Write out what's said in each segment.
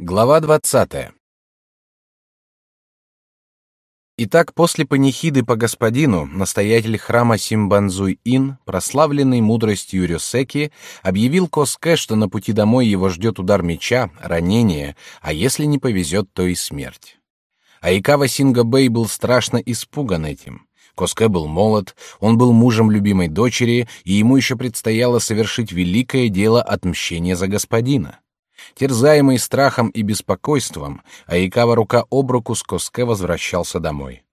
Глава двадцатая. Итак, после панихиды по господину, настоятель храма Симбанзуй-Ин, прославленный мудростью Рёсеки, объявил Коске, что на пути домой его ждет удар меча, ранение, а если не повезет, то и смерть. Айкава Сингабэй был страшно испуган этим. Коске был молод, он был мужем любимой дочери, и ему еще предстояло совершить великое дело отмщения за господина. Терзаемый страхом и беспокойством, Аикава рука об руку с Коске возвращался домой.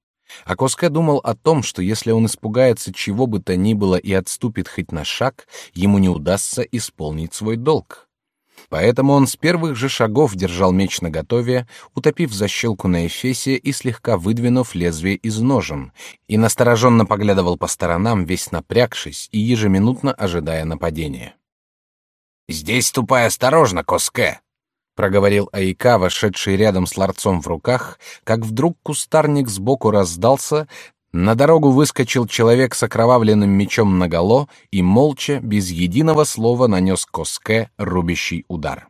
А Коске думал о том, что если он испугается чего бы то ни было и отступит хоть на шаг, ему не удастся исполнить свой долг. Поэтому он с первых же шагов держал меч наготове, утопив защелку на эфесе и слегка выдвинув лезвие из ножен, и настороженно поглядывал по сторонам, весь напрягшись и ежеминутно ожидая нападения. Здесь ступай осторожно, Коске, проговорил Айка, вошедший рядом с ларцом в руках, как вдруг кустарник сбоку раздался, на дорогу выскочил человек с окровавленным мечом наголо и молча, без единого слова, нанес Коске рубящий удар.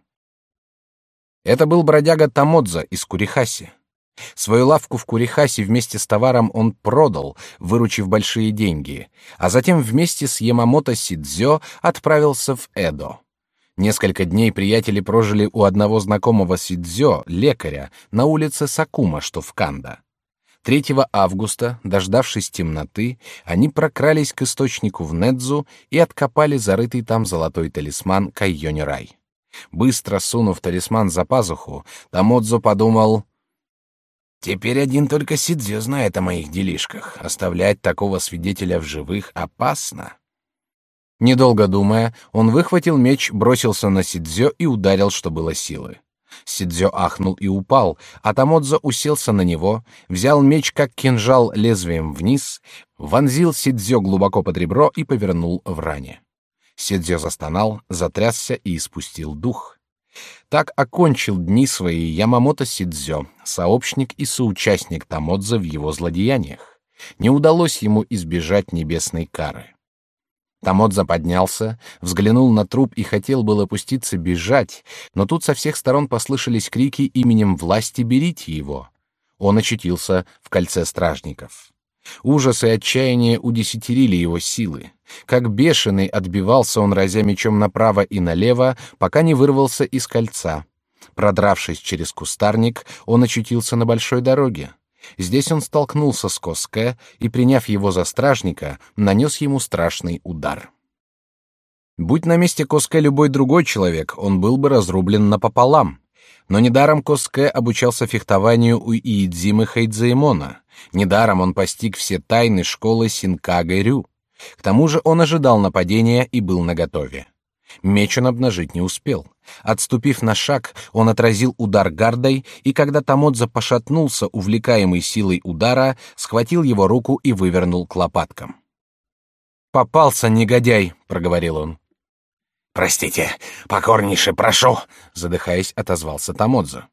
Это был бродяга Тамодза из Курихаси. Свою лавку в Курихасе вместе с товаром он продал, выручив большие деньги, а затем вместе с Ямамото Сидзё отправился в Эдо. Несколько дней приятели прожили у одного знакомого Сидзё, лекаря, на улице Сакума, что в Канда. 3 августа, дождавшись темноты, они прокрались к источнику в Недзу и откопали зарытый там золотой талисман Кайони-рай. Быстро сунув талисман за пазуху, Тамодзо подумал: Теперь один только Сидзё знает о моих делишках. Оставлять такого свидетеля в живых опасно. Недолго думая, он выхватил меч, бросился на Сидзё и ударил, что было силы. Сидзё ахнул и упал, а Тамодзо уселся на него, взял меч как кинжал лезвием вниз, вонзил Сидзё глубоко под ребро и повернул в ране. Сидзё застонал, затрясся и испустил дух. Так окончил дни свои Ямамото Сидзё, сообщник и соучастник Тамодзо в его злодеяниях. Не удалось ему избежать небесной кары. Тамодза поднялся, взглянул на труп и хотел было пуститься бежать, но тут со всех сторон послышались крики именем власти «берите его». Он очутился в кольце стражников. Ужас и отчаяние удесятерили его силы. Как бешеный отбивался он, разя мечом направо и налево, пока не вырвался из кольца. Продравшись через кустарник, он очутился на большой дороге. Здесь он столкнулся с Коске и, приняв его за стражника, нанес ему страшный удар. Будь на месте Коске любой другой человек, он был бы разрублен напополам. Но недаром Коске обучался фехтованию у Иидзимы Хайдзаимона. Недаром он постиг все тайны школы Синкага-рю. К тому же он ожидал нападения и был наготове. Меч он обнажить не успел. Отступив на шаг, он отразил удар гардой, и когда Тамодза пошатнулся, увлекаемый силой удара, схватил его руку и вывернул к лопаткам. «Попался, негодяй!» — проговорил он. «Простите, покорнейше прошу!» — задыхаясь, отозвался Тамодза.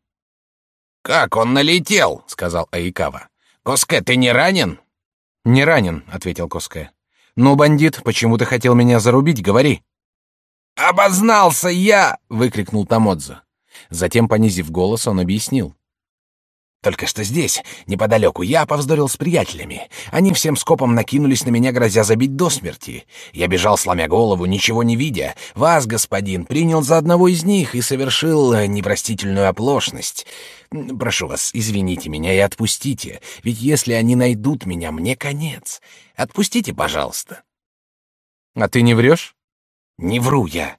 «Как он налетел?» — сказал Аикава. «Коске, ты не ранен?» «Не ранен», — ответил Коске. «Ну, бандит, почему ты хотел меня зарубить, говори?» «Обознался я!» — выкрикнул Тамодзо. Затем, понизив голос, он объяснил. «Только что здесь, неподалеку, я повздорил с приятелями. Они всем скопом накинулись на меня, грозя забить до смерти. Я бежал, сломя голову, ничего не видя. Вас, господин, принял за одного из них и совершил э, непростительную оплошность. Прошу вас, извините меня и отпустите, ведь если они найдут меня, мне конец. Отпустите, пожалуйста». «А ты не врешь?» Не вру я.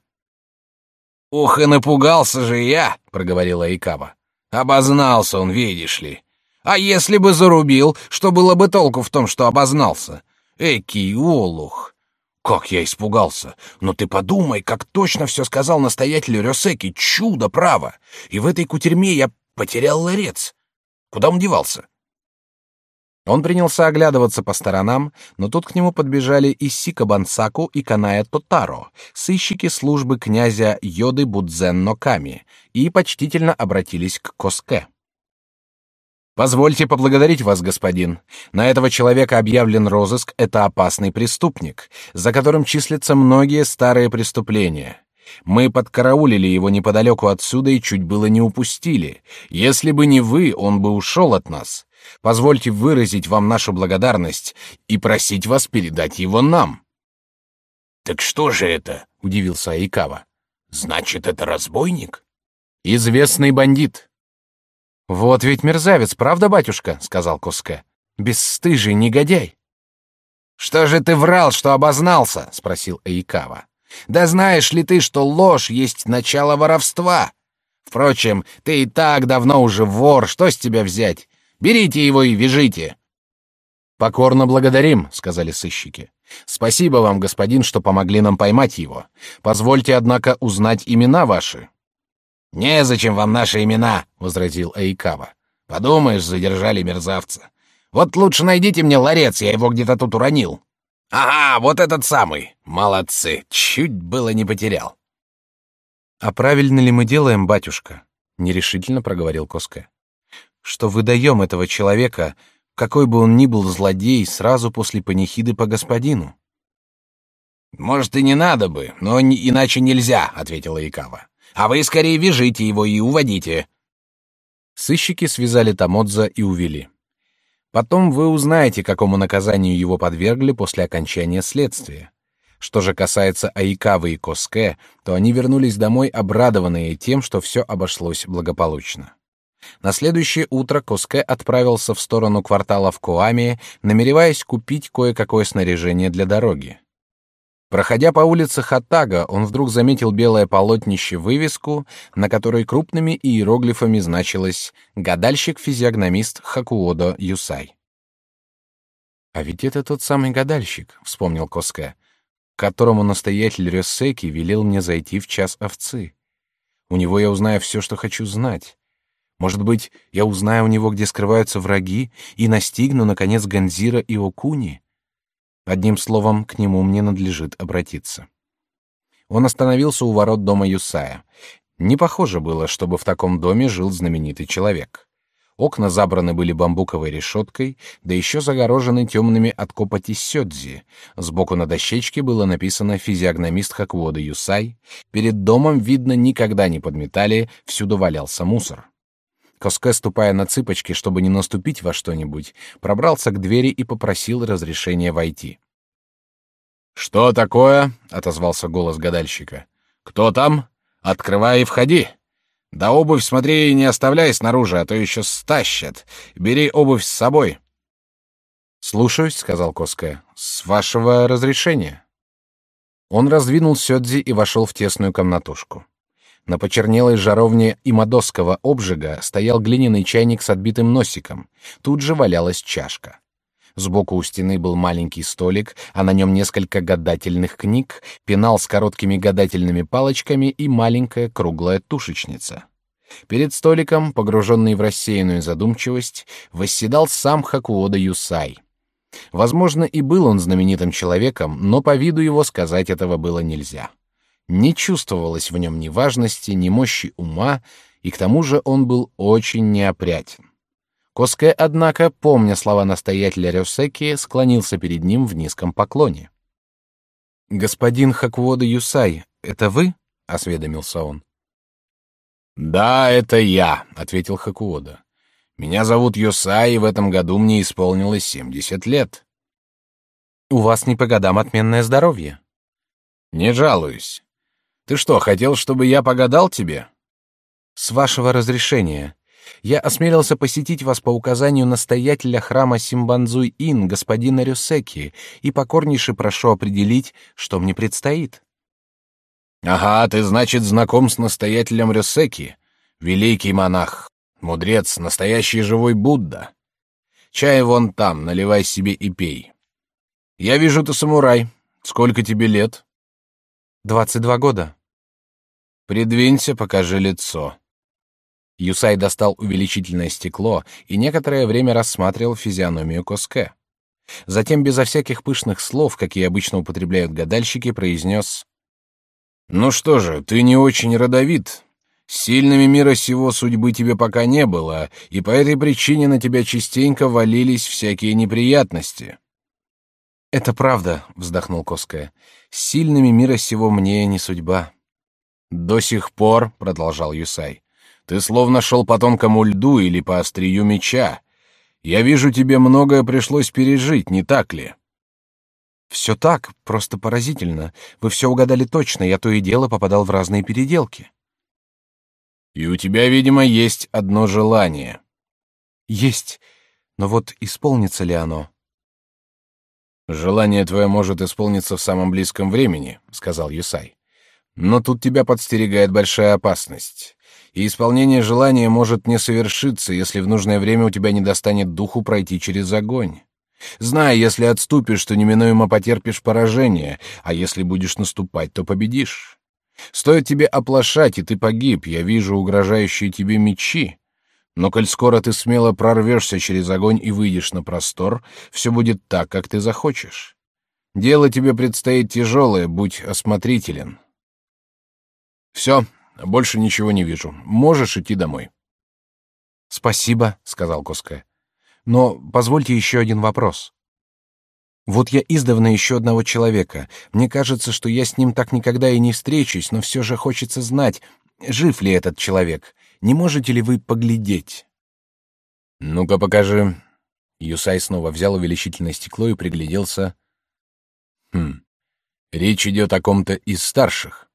Ох, и напугался же я, проговорила Икава. Обознался он, видишь ли. А если бы зарубил, что было бы толку в том, что обознался? Экий олух. Как я испугался! Но ты подумай, как точно все сказал настоятель Рёсеки, чудо право! И в этой кутерьме я потерял ларец. Куда он девался? Он принялся оглядываться по сторонам, но тут к нему подбежали Исика Бансаку и Каная Тотаро, сыщики службы князя Йоды Будзен Ноками, и почтительно обратились к Коске. Позвольте поблагодарить вас, господин. На этого человека объявлен розыск. Это опасный преступник, за которым числятся многие старые преступления. Мы подкараулили его неподалеку отсюда и чуть было не упустили. Если бы не вы, он бы ушел от нас. Позвольте выразить вам нашу благодарность и просить вас передать его нам. Так что же это? удивился Айкава. Значит, это разбойник? Известный бандит. Вот ведь мерзавец, правда, батюшка, сказал Коске. Бесстыжий негодяй. Что же ты врал, что обознался? спросил Айкава. Да знаешь ли ты, что ложь есть начало воровства? Впрочем, ты и так давно уже вор, что с тебя взять? Берите его и вяжите. Покорно благодарим, сказали сыщики. Спасибо вам, господин, что помогли нам поймать его. Позвольте, однако, узнать имена ваши. Не зачем вам наши имена, возразил Айкава. Подумаешь, задержали мерзавца. Вот лучше найдите мне ларец, я его где-то тут уронил. Ага, вот этот самый. Молодцы, чуть было не потерял. А правильно ли мы делаем, батюшка? нерешительно проговорил Коска. Что выдаем этого человека, какой бы он ни был злодей, сразу после панихиды по господину. Может и не надо бы, но не, иначе нельзя, ответила Икава. А вы скорее вяжите его и уводите. Сыщики связали Тамодза и увели. Потом вы узнаете, какому наказанию его подвергли после окончания следствия. Что же касается Айкавы и Коске, то они вернулись домой обрадованные тем, что все обошлось благополучно. На следующее утро Коске отправился в сторону квартала в Коаме, намереваясь купить кое-какое снаряжение для дороги. Проходя по улице Хатага, он вдруг заметил белое полотнище вывеску, на которой крупными иероглифами значилось «Гадальщик-физиогномист Хакуодо Юсай». «А ведь это тот самый гадальщик», — вспомнил Коске, которому настоятель Рёсеки велел мне зайти в час овцы. У него я узнаю все, что хочу знать. Может быть, я узнаю у него, где скрываются враги, и настигну, наконец, Ганзира и Окуни?» Одним словом, к нему мне надлежит обратиться. Он остановился у ворот дома Юсая. Не похоже было, чтобы в таком доме жил знаменитый человек. Окна забраны были бамбуковой решеткой, да еще загорожены темными от копоти сёдзи. Сбоку на дощечке было написано «Физиогномист Хаквода Юсай». Перед домом, видно, никогда не подметали, всюду валялся мусор. Коске, ступая на цыпочки, чтобы не наступить во что-нибудь, пробрался к двери и попросил разрешения войти. «Что такое?» — отозвался голос гадальщика. «Кто там? Открывай и входи. Да обувь смотри не оставляй снаружи, а то еще стащат. Бери обувь с собой». «Слушаюсь», — сказал Коске. «С вашего разрешения». Он раздвинул сёдзи и вошел в тесную комнатушку. На почернелой жаровне имадосского обжига стоял глиняный чайник с отбитым носиком. Тут же валялась чашка. Сбоку у стены был маленький столик, а на нем несколько гадательных книг, пенал с короткими гадательными палочками и маленькая круглая тушечница. Перед столиком, погруженный в рассеянную задумчивость, восседал сам Хакуода Юсай. Возможно, и был он знаменитым человеком, но по виду его сказать этого было нельзя. Не чувствовалось в нем ни важности, ни мощи ума, и к тому же он был очень неопрятен. Коске, однако, помня слова настоятеля Рёсеки, склонился перед ним в низком поклоне. «Господин Хаквода Юсай, это вы?» — осведомился он. «Да, это я», — ответил Хакуода. «Меня зовут Юсай, и в этом году мне исполнилось семьдесят лет». «У вас не по годам отменное здоровье». «Не жалуюсь. Ты что, хотел, чтобы я погадал тебе? С вашего разрешения. Я осмелился посетить вас по указанию настоятеля храма Симбанзуй-Ин, господина Рюсеки, и покорнейше прошу определить, что мне предстоит. Ага, ты, значит, знаком с настоятелем Рюсеки, великий монах, мудрец, настоящий живой Будда. Чай вон там, наливай себе и пей. Я вижу, ты самурай. Сколько тебе лет? Двадцать два года. Придвинься, покажи лицо. Юсай достал увеличительное стекло и некоторое время рассматривал физиономию Коске. Затем, безо всяких пышных слов, какие обычно употребляют гадальщики, произнес: "Ну что же, ты не очень родовит. Сильными мира сего судьбы тебе пока не было, и по этой причине на тебя частенько валились всякие неприятности". "Это правда", вздохнул Коске. "Сильными мира сего мне не судьба". До сих пор, продолжал Юсай, ты словно шел по тонкому льду или по острию меча. Я вижу, тебе многое пришлось пережить, не так ли? Все так, просто поразительно. Вы все угадали точно, я то и дело попадал в разные переделки. И у тебя, видимо, есть одно желание. Есть, но вот исполнится ли оно? Желание твое может исполниться в самом близком времени, сказал Юсай. Но тут тебя подстерегает большая опасность. И исполнение желания может не совершиться, если в нужное время у тебя не достанет духу пройти через огонь. Знай, если отступишь, то неминуемо потерпишь поражение, а если будешь наступать, то победишь. Стоит тебе оплошать, и ты погиб, я вижу угрожающие тебе мечи. Но коль скоро ты смело прорвешься через огонь и выйдешь на простор, все будет так, как ты захочешь. Дело тебе предстоит тяжелое, будь осмотрителен. Все, больше ничего не вижу. Можешь идти домой. Спасибо, сказал Коска. Но позвольте еще один вопрос. Вот я издавна еще одного человека. Мне кажется, что я с ним так никогда и не встречусь, но все же хочется знать, жив ли этот человек. Не можете ли вы поглядеть? Ну-ка покажи. Юсай снова взял увеличительное стекло и пригляделся. Хм. Речь идет о ком-то из старших.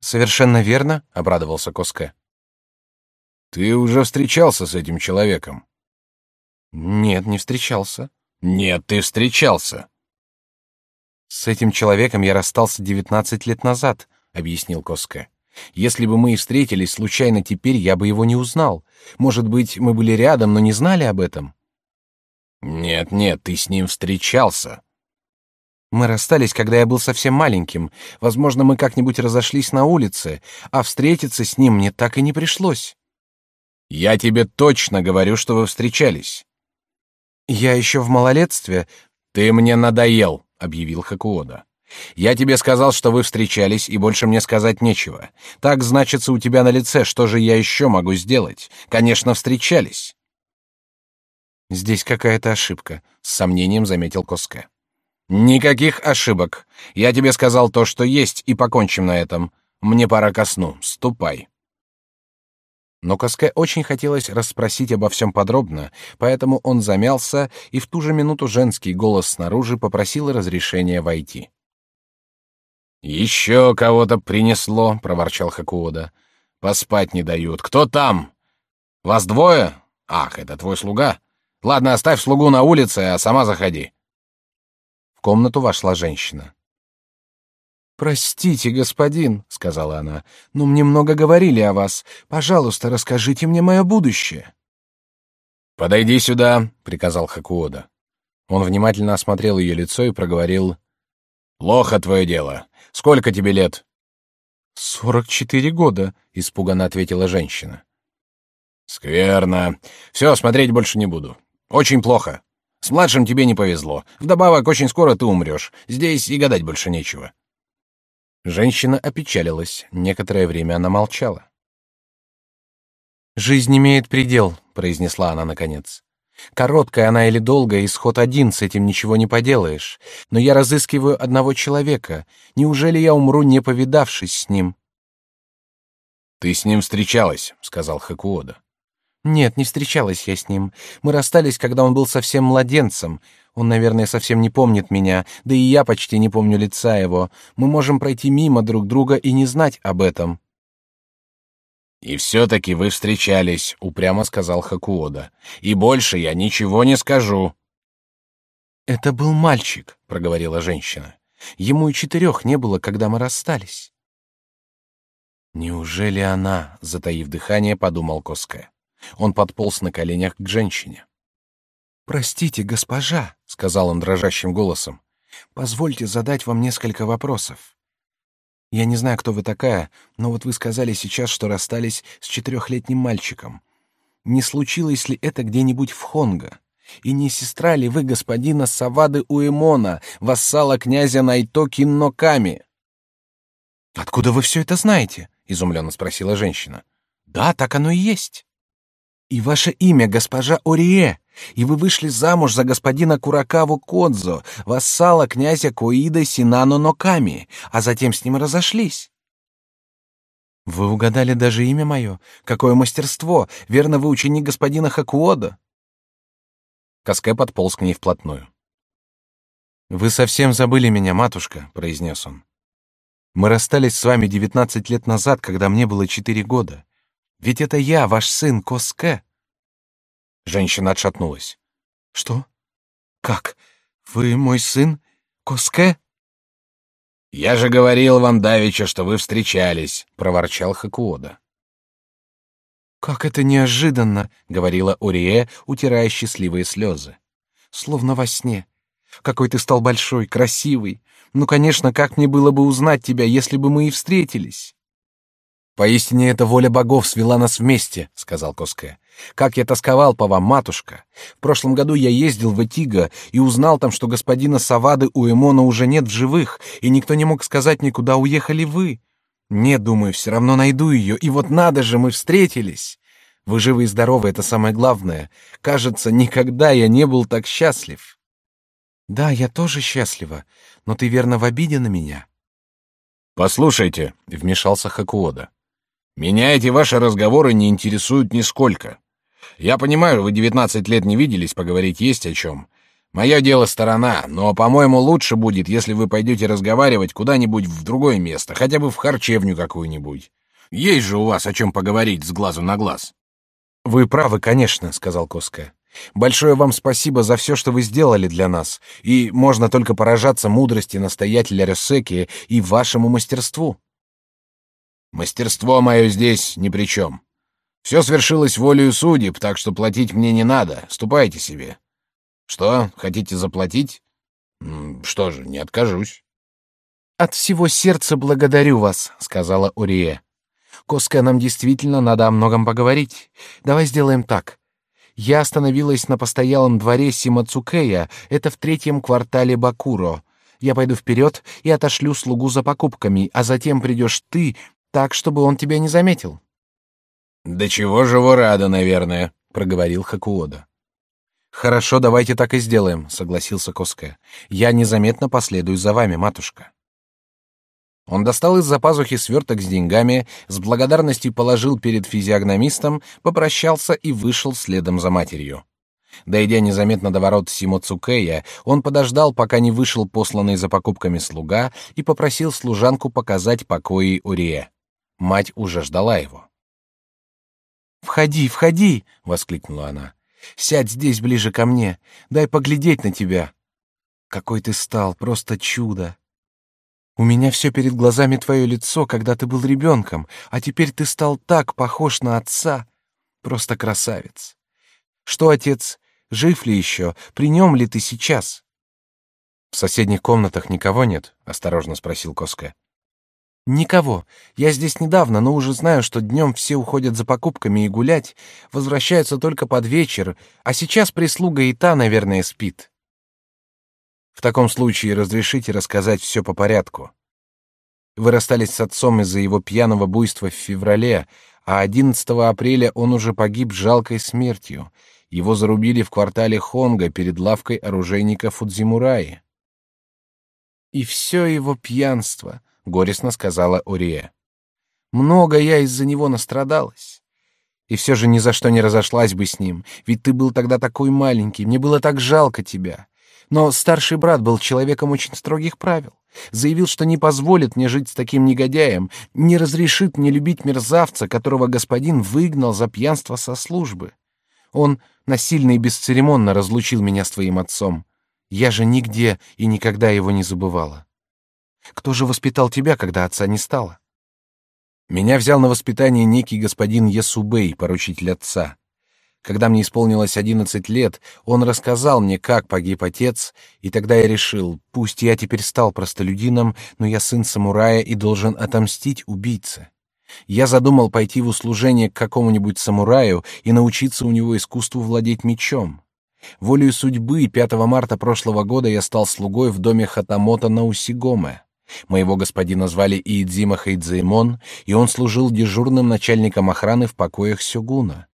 Совершенно верно, обрадовался Коске. Ты уже встречался с этим человеком? Нет, не встречался. Нет, ты встречался. С этим человеком я расстался девятнадцать лет назад, объяснил Коске. Если бы мы и встретились случайно теперь, я бы его не узнал. Может быть, мы были рядом, но не знали об этом. Нет, нет, ты с ним встречался. Мы расстались, когда я был совсем маленьким. Возможно, мы как-нибудь разошлись на улице, а встретиться с ним мне так и не пришлось. Я тебе точно говорю, что вы встречались. Я еще в малолетстве. Ты мне надоел, объявил Хакуода. Я тебе сказал, что вы встречались, и больше мне сказать нечего. Так значится у тебя на лице, что же я еще могу сделать? Конечно, встречались. Здесь какая-то ошибка, с сомнением заметил Коске. Никаких ошибок. Я тебе сказал то, что есть, и покончим на этом. Мне пора ко сну. Ступай. Но Коске очень хотелось расспросить обо всем подробно, поэтому он замялся, и в ту же минуту женский голос снаружи попросил разрешения войти. Еще кого-то принесло, проворчал Хакуода. Поспать не дают. Кто там? Вас двое? Ах, это твой слуга. Ладно, оставь слугу на улице, а сама заходи. В комнату вошла женщина. Простите, господин, сказала она, но мне много говорили о вас. Пожалуйста, расскажите мне мое будущее. Подойди сюда, приказал Хакуода. Он внимательно осмотрел ее лицо и проговорил: "Плохо твое дело. Сколько тебе лет?" «Сорок четыре года», — испуганно ответила женщина. «Скверно. Все, смотреть больше не буду. Очень плохо. С младшим тебе не повезло. Вдобавок, очень скоро ты умрешь. Здесь и гадать больше нечего». Женщина опечалилась. Некоторое время она молчала. «Жизнь имеет предел», — произнесла она наконец. «Короткая она или долгая, исход один, с этим ничего не поделаешь. Но я разыскиваю одного человека. Неужели я умру, не повидавшись с ним?» «Ты с ним встречалась», — сказал Хакуода. Нет, не встречалась я с ним. Мы расстались, когда он был совсем младенцем. Он, наверное, совсем не помнит меня, да и я почти не помню лица его. Мы можем пройти мимо друг друга и не знать об этом. И все-таки вы встречались, упрямо сказал Хакуода. И больше я ничего не скажу. Это был мальчик, проговорила женщина. Ему и четырех не было, когда мы расстались. Неужели она, затаив дыхание, подумал Коске. Он подполз на коленях к женщине. «Простите, госпожа», — сказал он дрожащим голосом, — «позвольте задать вам несколько вопросов. Я не знаю, кто вы такая, но вот вы сказали сейчас, что расстались с четырехлетним мальчиком. Не случилось ли это где-нибудь в Хонго? И не сестра ли вы господина Савады Уэмона, вассала князя Найто Кинноками?» «Откуда вы все это знаете?» — изумленно спросила женщина. «Да, так оно и есть». И ваше имя госпожа Орие, и вы вышли замуж за господина Куракаву Кодзо, вассала князя Коида Синано Ноками, а затем с ним разошлись. Вы угадали даже имя мое. Какое мастерство! Верно, вы ученик господина Хакуода. Каске подполз к ней вплотную. Вы совсем забыли меня, матушка, произнес он. Мы расстались с вами девятнадцать лет назад, когда мне было четыре года. Ведь это я, ваш сын Коске. Женщина отшатнулась. Что? Как? Вы мой сын Коске? Я же говорил вам давеча, что вы встречались, проворчал Хакуода. Как это неожиданно, говорила Урие, утирая счастливые слезы. Словно во сне. Какой ты стал большой, красивый. Ну, конечно, как мне было бы узнать тебя, если бы мы и встретились? Поистине эта воля богов свела нас вместе, сказал Коске. Как я тосковал по вам, матушка. В прошлом году я ездил в Этиго и узнал там, что господина Савады у Эмона уже нет в живых, и никто не мог сказать мне, куда уехали вы. Нет, думаю, все равно найду ее. И вот надо же, мы встретились. Вы живы и здоровы, это самое главное. Кажется, никогда я не был так счастлив. Да, я тоже счастлива, но ты верно в обиде на меня. Послушайте, вмешался Хакуода. Меня эти ваши разговоры не интересуют нисколько. Я понимаю, вы девятнадцать лет не виделись, поговорить есть о чем. Мое дело сторона, но, по-моему, лучше будет, если вы пойдете разговаривать куда-нибудь в другое место, хотя бы в харчевню какую-нибудь. Есть же у вас о чем поговорить с глазу на глаз. Вы правы, конечно, сказал Коска. Большое вам спасибо за все, что вы сделали для нас, и можно только поражаться мудрости настоятеля Росеки и вашему мастерству. Мастерство мое здесь ни при чем. Все свершилось волею судеб, так что платить мне не надо. Ступайте себе. Что, хотите заплатить? Что же, не откажусь. От всего сердца благодарю вас, сказала Урие. Коска, нам действительно надо о многом поговорить. Давай сделаем так. Я остановилась на постоялом дворе Симацукея, это в третьем квартале Бакуро. Я пойду вперед и отошлю слугу за покупками, а затем придешь ты так, чтобы он тебя не заметил. Да чего же вы рада, наверное, проговорил Хакуода. Хорошо, давайте так и сделаем, согласился Коске. Я незаметно последую за вами, матушка. Он достал из-за пазухи сверток с деньгами, с благодарностью положил перед физиогномистом, попрощался и вышел следом за матерью. Дойдя незаметно до ворот Симоцукея, он подождал, пока не вышел посланный за покупками слуга, и попросил служанку показать покои Урие. Мать уже ждала его. «Входи, входи!» — воскликнула она. «Сядь здесь ближе ко мне, дай поглядеть на тебя. Какой ты стал, просто чудо! У меня все перед глазами твое лицо, когда ты был ребенком, а теперь ты стал так похож на отца. Просто красавец. Что, отец, жив ли еще? При нем ли ты сейчас? В соседних комнатах никого нет? осторожно спросил Коска. Никого. Я здесь недавно, но уже знаю, что днем все уходят за покупками и гулять, возвращаются только под вечер, а сейчас прислуга и та, наверное, спит. В таком случае разрешите рассказать все по порядку. Вы расстались с отцом из-за его пьяного буйства в феврале, а 11 апреля он уже погиб жалкой смертью. Его зарубили в квартале Хонга перед лавкой оружейника Фудзимураи. И все его пьянство, горестно сказала Урия. Много я из-за него настрадалась. И все же ни за что не разошлась бы с ним, ведь ты был тогда такой маленький, мне было так жалко тебя. Но старший брат был человеком очень строгих правил. Заявил, что не позволит мне жить с таким негодяем, не разрешит мне любить мерзавца, которого господин выгнал за пьянство со службы. Он насильно и бесцеремонно разлучил меня с твоим отцом. Я же нигде и никогда его не забывала. Кто же воспитал тебя, когда отца не стало? Меня взял на воспитание некий господин Ясубей, поручитель отца. Когда мне исполнилось одиннадцать лет, он рассказал мне, как погиб отец, и тогда я решил, пусть я теперь стал простолюдином, но я сын самурая и должен отомстить убийце. Я задумал пойти в услужение к какому-нибудь самураю и научиться у него искусству владеть мечом. Волею судьбы 5 марта прошлого года я стал слугой в доме Хатамото на Усигоме. Моего господина звали Иидзима Хайдзеймон, и он служил дежурным начальником охраны в покоях сёгуна.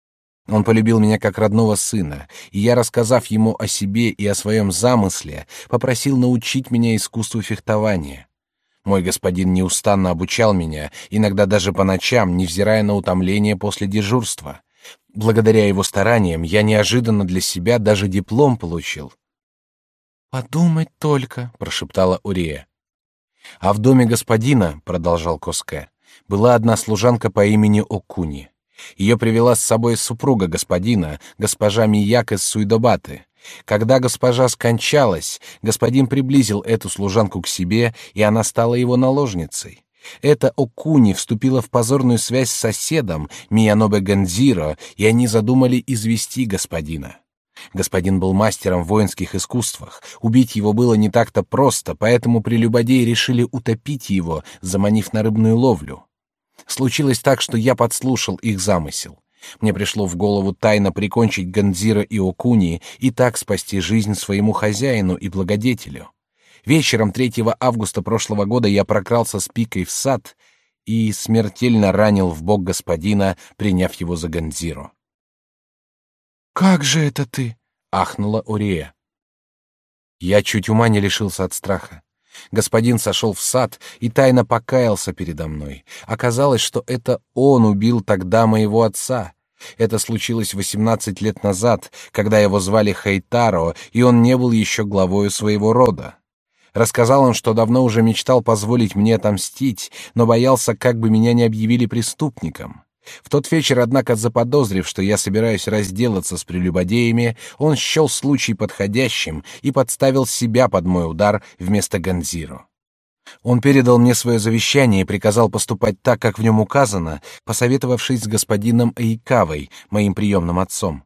Он полюбил меня как родного сына, и я, рассказав ему о себе и о своем замысле, попросил научить меня искусству фехтования. Мой господин неустанно обучал меня, иногда даже по ночам, невзирая на утомление после дежурства. Благодаря его стараниям я неожиданно для себя даже диплом получил. Подумать только, прошептала Урия. А в доме господина, продолжал Коске, была одна служанка по имени Окуни. Ее привела с собой супруга господина, госпожа Мияк из Суйдобаты. Когда госпожа скончалась, господин приблизил эту служанку к себе, и она стала его наложницей. Эта Окуни вступила в позорную связь с соседом Миянобе Ганзиро, и они задумали извести господина. Господин был мастером в воинских искусствах. Убить его было не так-то просто, поэтому прелюбодеи решили утопить его, заманив на рыбную ловлю. Случилось так, что я подслушал их замысел. Мне пришло в голову тайно прикончить Ганзира и Окуни и так спасти жизнь своему хозяину и благодетелю. Вечером 3 августа прошлого года я прокрался с пикой в сад и смертельно ранил в бок господина, приняв его за Ганзиро. «Как же это ты?» — ахнула Урия. Я чуть ума не лишился от страха. Господин сошел в сад и тайно покаялся передо мной. Оказалось, что это он убил тогда моего отца. Это случилось восемнадцать лет назад, когда его звали Хейтаро, и он не был еще главою своего рода. Рассказал он, что давно уже мечтал позволить мне отомстить, но боялся, как бы меня не объявили преступником. В тот вечер, однако, заподозрив, что я собираюсь разделаться с прелюбодеями, он счел случай подходящим и подставил себя под мой удар вместо Ганзиро. Он передал мне свое завещание и приказал поступать так, как в нем указано, посоветовавшись с господином Айкавой, моим приемным отцом.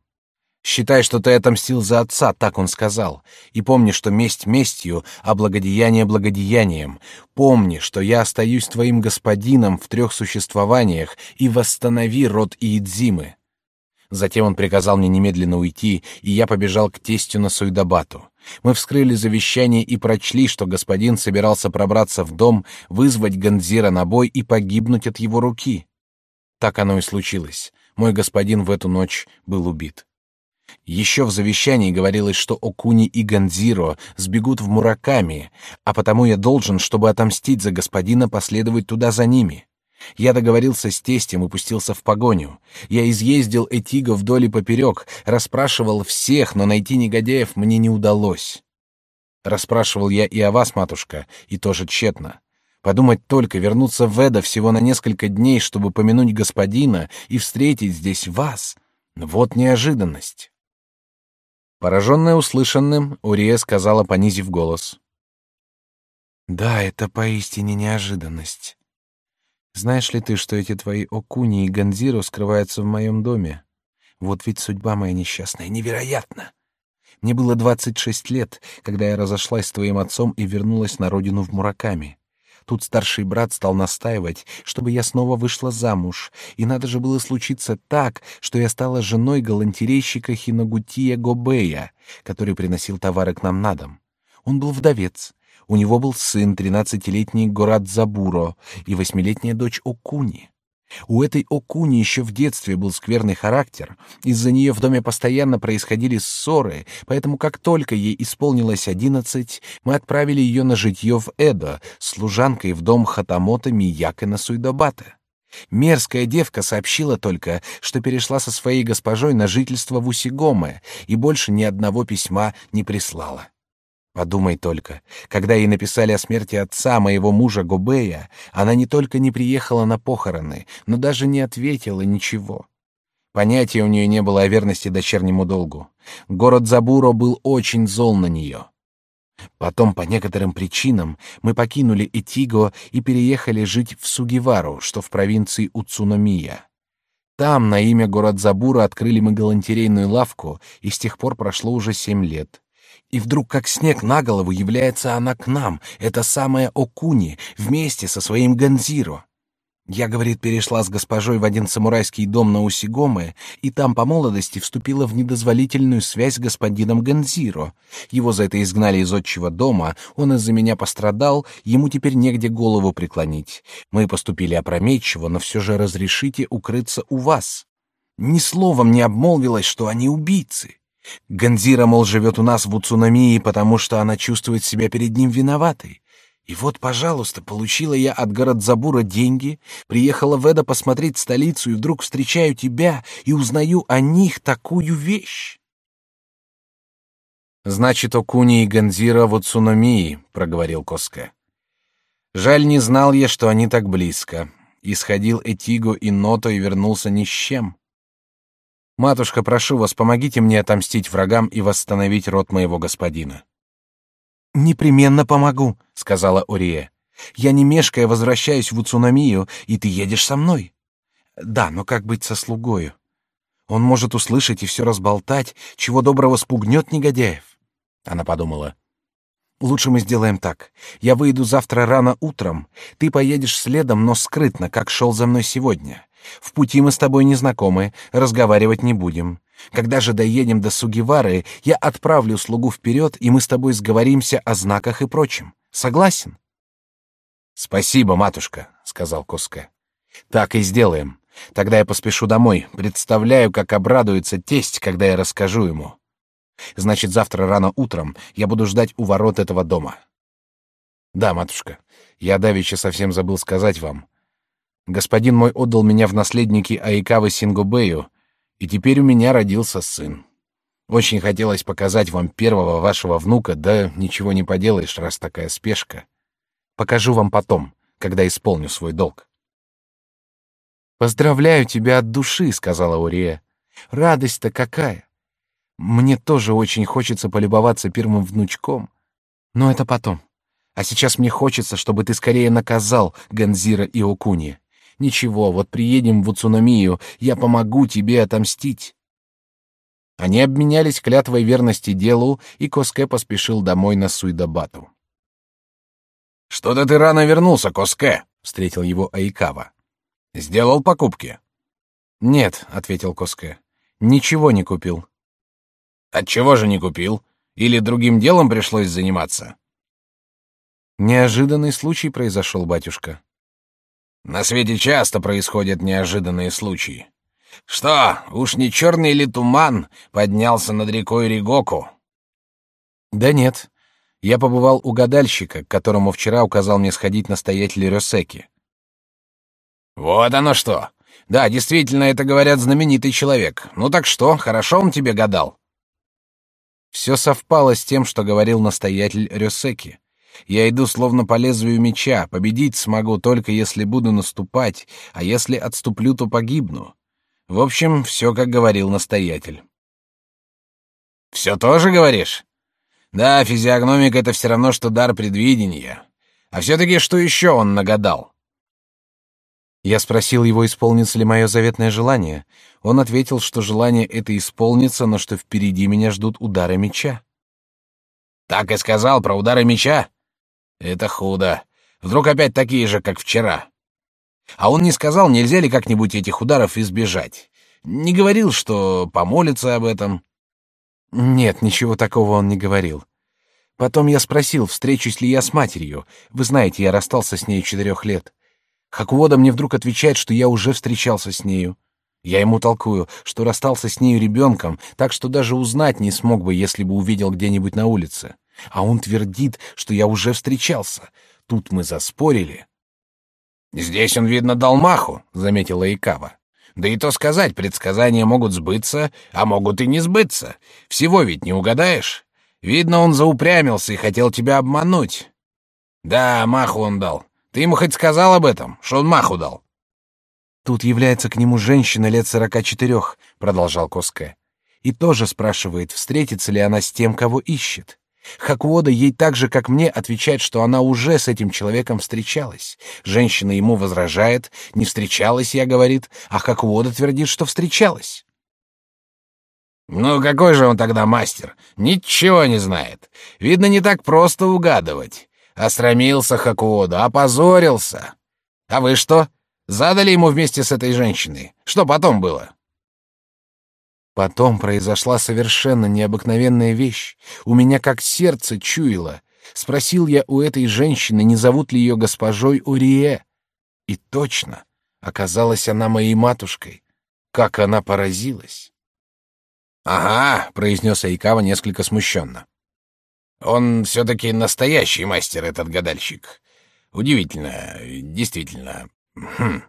Считай, что ты отомстил за отца, так он сказал. И помни, что месть местью, а благодеяние благодеянием. Помни, что я остаюсь твоим господином в трех существованиях, и восстанови род Иидзимы. Затем он приказал мне немедленно уйти, и я побежал к тестю на Суйдабату. Мы вскрыли завещание и прочли, что господин собирался пробраться в дом, вызвать Ганзира на бой и погибнуть от его руки. Так оно и случилось. Мой господин в эту ночь был убит. Еще в завещании говорилось, что Окуни и Ганзиро сбегут в Мураками, а потому я должен, чтобы отомстить за господина, последовать туда за ними. Я договорился с тестем и пустился в погоню. Я изъездил Этиго вдоль и поперек, расспрашивал всех, но найти негодяев мне не удалось. Расспрашивал я и о вас, матушка, и тоже тщетно. Подумать только, вернуться в Эда всего на несколько дней, чтобы помянуть господина и встретить здесь вас. Вот неожиданность. Пораженная услышанным, Урия сказала, понизив голос. «Да, это поистине неожиданность. Знаешь ли ты, что эти твои Окуни и Ганзиро скрываются в моем доме? Вот ведь судьба моя несчастная, невероятна. Мне было двадцать шесть лет, когда я разошлась с твоим отцом и вернулась на родину в Мураками. Тут старший брат стал настаивать, чтобы я снова вышла замуж, и надо же было случиться так, что я стала женой галантерейщика Хинагутия Гобея, который приносил товары к нам на дом. Он был вдовец. У него был сын, тринадцатилетний Горат Забуро, и восьмилетняя дочь Окуни. У этой Окуни еще в детстве был скверный характер, из-за нее в доме постоянно происходили ссоры, поэтому как только ей исполнилось одиннадцать, мы отправили ее на житье в Эдо, служанкой в дом Хатамота Мияка на Суйдобата. Мерзкая девка сообщила только, что перешла со своей госпожой на жительство в Усигоме и больше ни одного письма не прислала. Подумай только, когда ей написали о смерти отца моего мужа Гобея, она не только не приехала на похороны, но даже не ответила ничего. Понятия у нее не было о верности дочернему долгу. Город Забуро был очень зол на нее. Потом, по некоторым причинам, мы покинули Этиго и переехали жить в Сугивару, что в провинции Уцуномия. Там на имя город Забура открыли мы галантерейную лавку, и с тех пор прошло уже семь лет. И вдруг, как снег на голову, является она к нам, эта самая Окуни, вместе со своим Ганзиро. Я, говорит, перешла с госпожой в один самурайский дом на Усигоме, и там по молодости вступила в недозволительную связь с господином Ганзиро. Его за это изгнали из отчего дома, он из-за меня пострадал, ему теперь негде голову преклонить. Мы поступили опрометчиво, но все же разрешите укрыться у вас. Ни словом не обмолвилась, что они убийцы. Ганзира, мол, живет у нас в Уцунамии, потому что она чувствует себя перед ним виноватой. И вот, пожалуйста, получила я от Городзабура деньги, приехала в Эда посмотреть столицу и вдруг встречаю тебя и узнаю о них такую вещь. Значит, Окуни и Ганзира в Уцуномии, проговорил Коске. Жаль, не знал я, что они так близко. Исходил Этиго и Ното и вернулся ни с чем. Матушка, прошу вас, помогите мне отомстить врагам и восстановить род моего господина. Непременно помогу, сказала Ория. Я не мешкая возвращаюсь в Уцунамию, и ты едешь со мной. Да, но как быть со слугою? Он может услышать и все разболтать, чего доброго спугнет негодяев. Она подумала. Лучше мы сделаем так. Я выйду завтра рано утром. Ты поедешь следом, но скрытно, как шел за мной сегодня. В пути мы с тобой не знакомы, разговаривать не будем. Когда же доедем до Сугивары, я отправлю слугу вперед, и мы с тобой сговоримся о знаках и прочем. Согласен? Спасибо, матушка, сказал Коска. Так и сделаем. Тогда я поспешу домой. Представляю, как обрадуется тесть, когда я расскажу ему. Значит, завтра рано утром я буду ждать у ворот этого дома. Да, матушка. Я давеча совсем забыл сказать вам. Господин мой отдал меня в наследники Айкавы Сингобею, и теперь у меня родился сын. Очень хотелось показать вам первого вашего внука, да ничего не поделаешь, раз такая спешка. Покажу вам потом, когда исполню свой долг. Поздравляю тебя от души, сказала Урия. Радость-то какая! Мне тоже очень хочется полюбоваться первым внучком, но это потом. А сейчас мне хочется, чтобы ты скорее наказал Ганзира и Окуни. Ничего, вот приедем в Уцуномию, я помогу тебе отомстить. Они обменялись клятвой верности делу, и Коске поспешил домой на Суйдабату. Что-то ты рано вернулся, Коске, встретил его Айкава. Сделал покупки? Нет, ответил Коске. Ничего не купил. От чего же не купил? Или другим делом пришлось заниматься? Неожиданный случай произошел, батюшка. На свете часто происходят неожиданные случаи. Что, уж не черный ли туман поднялся над рекой Ригоку? Да нет. Я побывал у гадальщика, которому вчера указал мне сходить настоятель Рёсеки. Вот оно что. Да, действительно, это говорят знаменитый человек. Ну так что, хорошо он тебе гадал? Все совпало с тем, что говорил настоятель Рёсеки. Я иду словно по лезвию меча, победить смогу только если буду наступать, а если отступлю, то погибну. В общем, все, как говорил настоятель. Все тоже говоришь? Да, физиогномик — это все равно, что дар предвидения. А все-таки что еще он нагадал? Я спросил его, исполнится ли мое заветное желание. Он ответил, что желание это исполнится, но что впереди меня ждут удары меча. Так и сказал про удары меча? Это худо. Вдруг опять такие же, как вчера. А он не сказал, нельзя ли как-нибудь этих ударов избежать. Не говорил, что помолится об этом. Нет, ничего такого он не говорил. Потом я спросил, встречусь ли я с матерью. Вы знаете, я расстался с ней четырех лет. Хакуода мне вдруг отвечает, что я уже встречался с нею. Я ему толкую, что расстался с нею ребенком, так что даже узнать не смог бы, если бы увидел где-нибудь на улице. А он твердит, что я уже встречался. Тут мы заспорили. Здесь он, видно, дал маху, заметила Икава. Да и то сказать, предсказания могут сбыться, а могут и не сбыться. Всего ведь не угадаешь. Видно, он заупрямился и хотел тебя обмануть. Да, маху он дал. Ты ему хоть сказал об этом, что он маху дал? Тут является к нему женщина лет сорока четырех, продолжал Коске, и тоже спрашивает, встретится ли она с тем, кого ищет. Хакуода ей так же, как мне, отвечает, что она уже с этим человеком встречалась. Женщина ему возражает, не встречалась, я говорит, а Хакуода твердит, что встречалась. Ну какой же он тогда мастер? Ничего не знает. Видно, не так просто угадывать. Осрамился Хакуода, опозорился. А вы что? Задали ему вместе с этой женщиной? Что потом было? Потом произошла совершенно необыкновенная вещь. У меня как сердце чуяло. Спросил я у этой женщины, не зовут ли ее госпожой Урие. И точно, оказалась она моей матушкой. Как она поразилась. «Ага», — произнес Айкава несколько смущенно. Он все-таки настоящий мастер, этот гадальщик. Удивительно, действительно. Хм.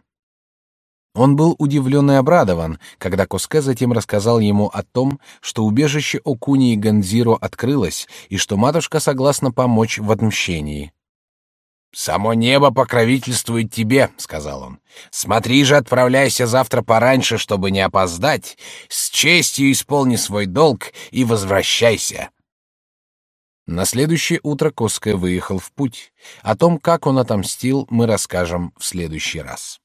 Он был удивлен и обрадован, когда Коске затем рассказал ему о том, что убежище Окуни и Ганзиро открылось и что матушка согласна помочь в отмщении. «Само небо покровительствует тебе», — сказал он. «Смотри же, отправляйся завтра пораньше, чтобы не опоздать. С честью исполни свой долг и возвращайся». На следующее утро Коске выехал в путь. О том, как он отомстил, мы расскажем в следующий раз.